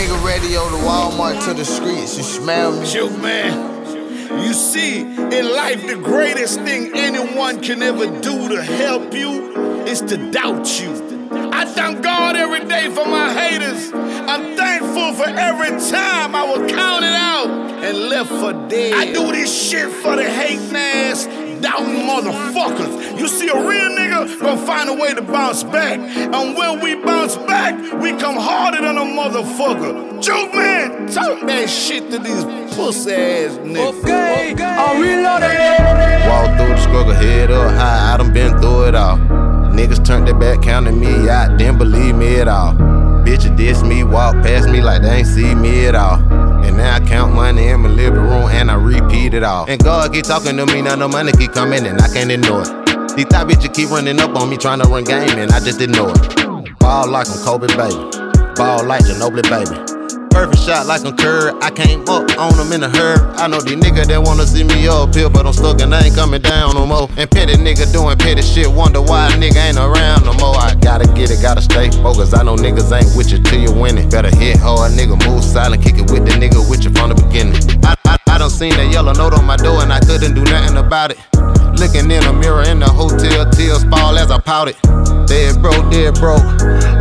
nigga radio to Walmart to the streets. You smell me? Shoot, man. You see, in life, the greatest thing anyone can ever do to help you is to doubt you. I thank God every day for my haters. I'm thankful for every time I was counted out and left for dead. I do this shit for the ass, doubting motherfuckers. You see, a real nigga gonna find a way to bounce back. And when we bounce back, we come harder than a motherfucker. Joke man, talk that shit to these pussy ass niggas. Okay, I'm reloaded. Walk through the struggle, head up high, I done been through it all. Niggas turned their back, counting me out, didn't believe me at all. Bitches diss me, walk past me like they ain't see me at all. Repeat it all. And God keep talking to me, now the money keep coming and I can't ignore it. These top bitches keep running up on me, trying to run game and I just ignore it. Ball like I'm Kobe, baby. Ball like Ginobili, baby. Perfect shot like I'm Curry. I came up on them in a hurry. I know these niggas that wanna see me up here, but I'm stuck and I ain't coming down no more. And petty nigga doing petty shit, wonder why a nigga ain't around no more. I gotta get it, gotta stay focused. I know niggas ain't with you till you win it. Better hit hard, nigga, move silent, kick it with the nigga with you from the beginning. I, seen that yellow note on my door and I couldn't do nothing about it. Looking in the mirror in the hotel, tears fall as I pouted. Dead broke, dead broke.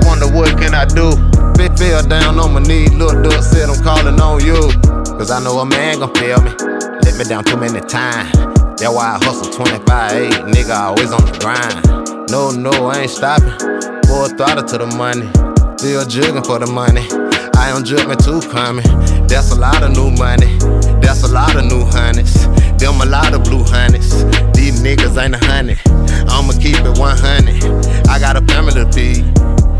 Wonder what can I do? Bit fell down on my knee, looked up, said I'm calling on you. Cause I know a man gon' fail me. Let me down too many times. That's why I hustle 25-8, nigga always on the grind. No, no, I ain't stopping. Full throttle to the money. Still jugging for the money. I am jugging too coming. That's a lot of new money. That's a lot of new hundreds. Them a lot of blue hundreds. These niggas ain't a hundred. I'ma keep it 100. I got a family to feed.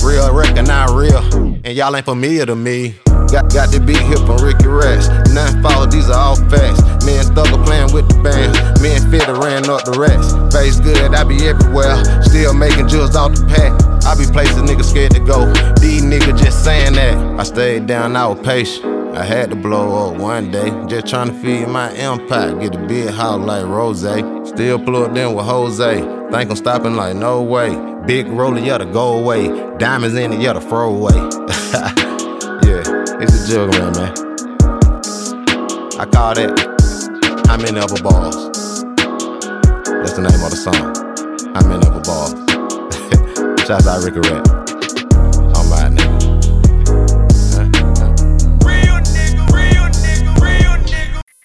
Real recognize real, and y'all ain't familiar to me. Got got the beat hip from Ricky Rash. Nothing follow, these are all facts. Me and Thugger playing with the bands. Me and Fitter ran up the racks. Face good, I be everywhere. Still making jewels off the pack. I be places niggas scared to go. These niggas just saying that. I stayed down, I was patient. I had to blow up one day. Just trying to feed my empire. Get a big house like Rose. Still plugged in with Jose. Think I'm stopping like no way. Big roller, yeah, to go away. Diamonds in it, yeah, to throw away. yeah, it's a jug man, man. I call that How many other balls? That's the name of the song. How many other balls? Shouts out Ricky Rat.